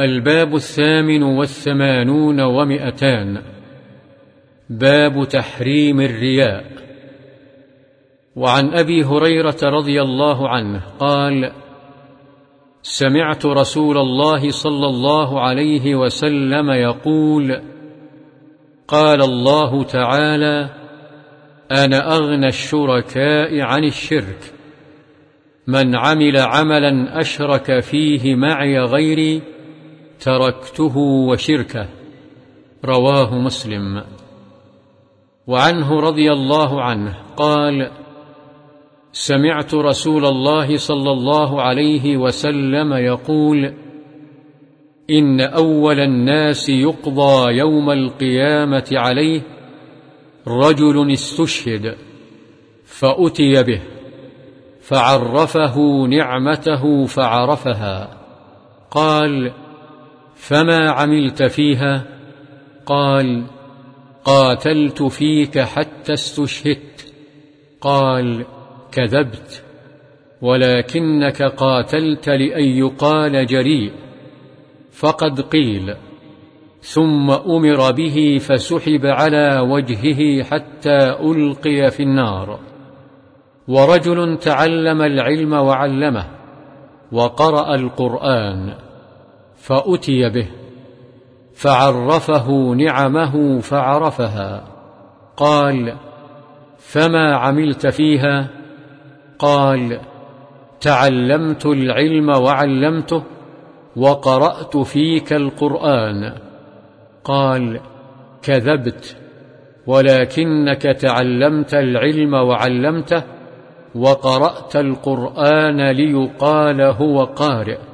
الباب الثامن والثمانون ومئتان. باب تحريم الرياء. وعن أبي هريرة رضي الله عنه قال سمعت رسول الله صلى الله عليه وسلم يقول قال الله تعالى أنا أغنى الشركاء عن الشرك. من عمل عملا أشرك فيه معي غيري تركته وشركه. رواه مسلم. وعنه رضي الله عنه قال سمعت رسول الله صلى الله عليه وسلم يقول إن أول الناس يقضى يوم القيامة عليه رجل استشهد فأتي به فعرفه نعمته فعرفها. قال فما عملت فيها؟ قال قاتلت فيك حتى استشهدت. قال كذبت. ولكنك قاتلت لأن يقال جريء. فقد قيل. ثم أمر به فسحب على وجهه حتى ألقي في النار. ورجل تعلم العلم وعلمه وقرأ القرآن. فأتي به فعرفه نعمه فعرفها قال فما عملت فيها؟ قال تعلمت العلم وعلمته وقرأت فيك القرآن. قال كذبت ولكنك تعلمت العلم وعلمته وقرأت القرآن ليقال هو قارئ.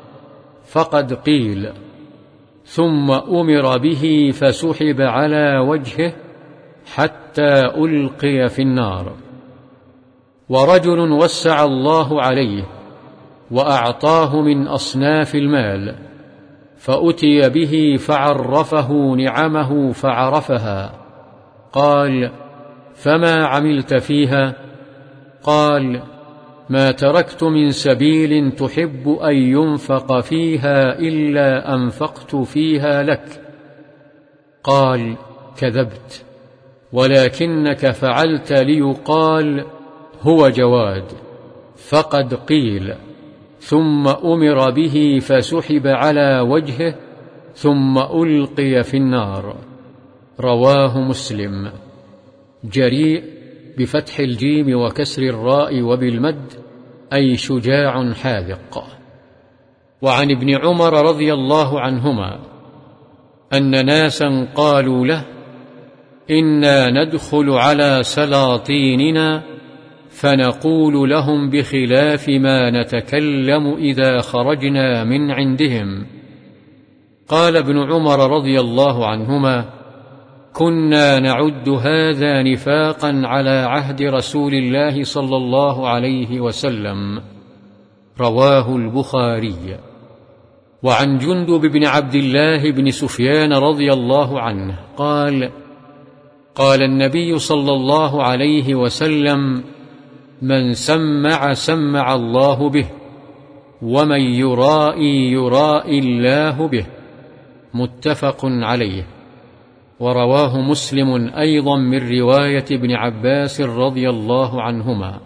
فقد قيل. ثم أمر به فسحب على وجهه حتى ألقي في النار. ورجل وسع الله عليه وأعطاه من أصناف المال فأتي به فعرفه نعمه فعرفها. قال فما عملت فيها؟ قال ما تركت من سبيل تحب أن ينفق فيها إلا أنفقت فيها لك. قال كذبت. ولكنك فعلت ليقال هو جواد. فقد قيل. ثم أمر به فسحب على وجهه ثم ألقي في النار. رواه مسلم. جريء بفتح الجيم وكسر الراء وبالمد أي شجاع حاذق. وعن ابن عمر رضي الله عنهما أن ناسا قالوا له إنا ندخل على سلاطيننا فنقول لهم بخلاف ما نتكلم إذا خرجنا من عندهم. قال ابن عمر رضي الله عنهما كنا نعد هذا نفاقا على عهد رسول الله صلى الله عليه وسلم. رواه البخاري. وعن جندب بن عبد الله بن سفيان رضي الله عنه قال قال النبي صلى الله عليه وسلم من سمع سمع الله به ومن يرائي يرائي الله به. متفق عليه. ورواه مسلم أيضا من رواية ابن عباس رضي الله عنهما.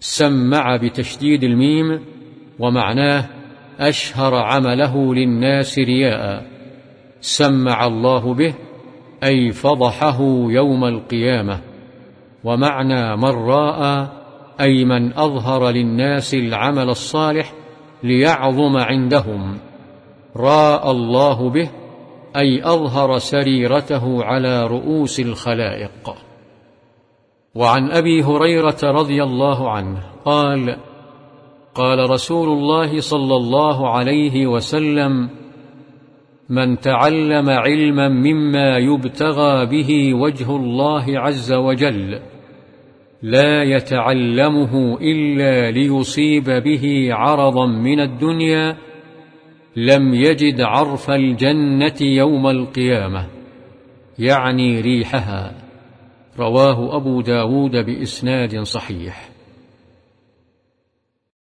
سمع بتشديد الميم ومعناه أشهر عمله للناس رياء. سمع الله به أي فضحه يوم القيامة. ومعنى من راى أي من أظهر للناس العمل الصالح ليعظم عندهم. راى الله به أي أظهر سريرته على رؤوس الخلائق. وعن أبي هريرة رضي الله عنه قال قال رسول الله صلى الله عليه وسلم من تعلم علما مما يبتغى به وجه الله عز وجل لا يتعلمه إلا ليصيب به عرضا من الدنيا لم يجد عرف الجنة يوم القيامة يعني ريحها. رواه أبو داود بإسناد صحيح.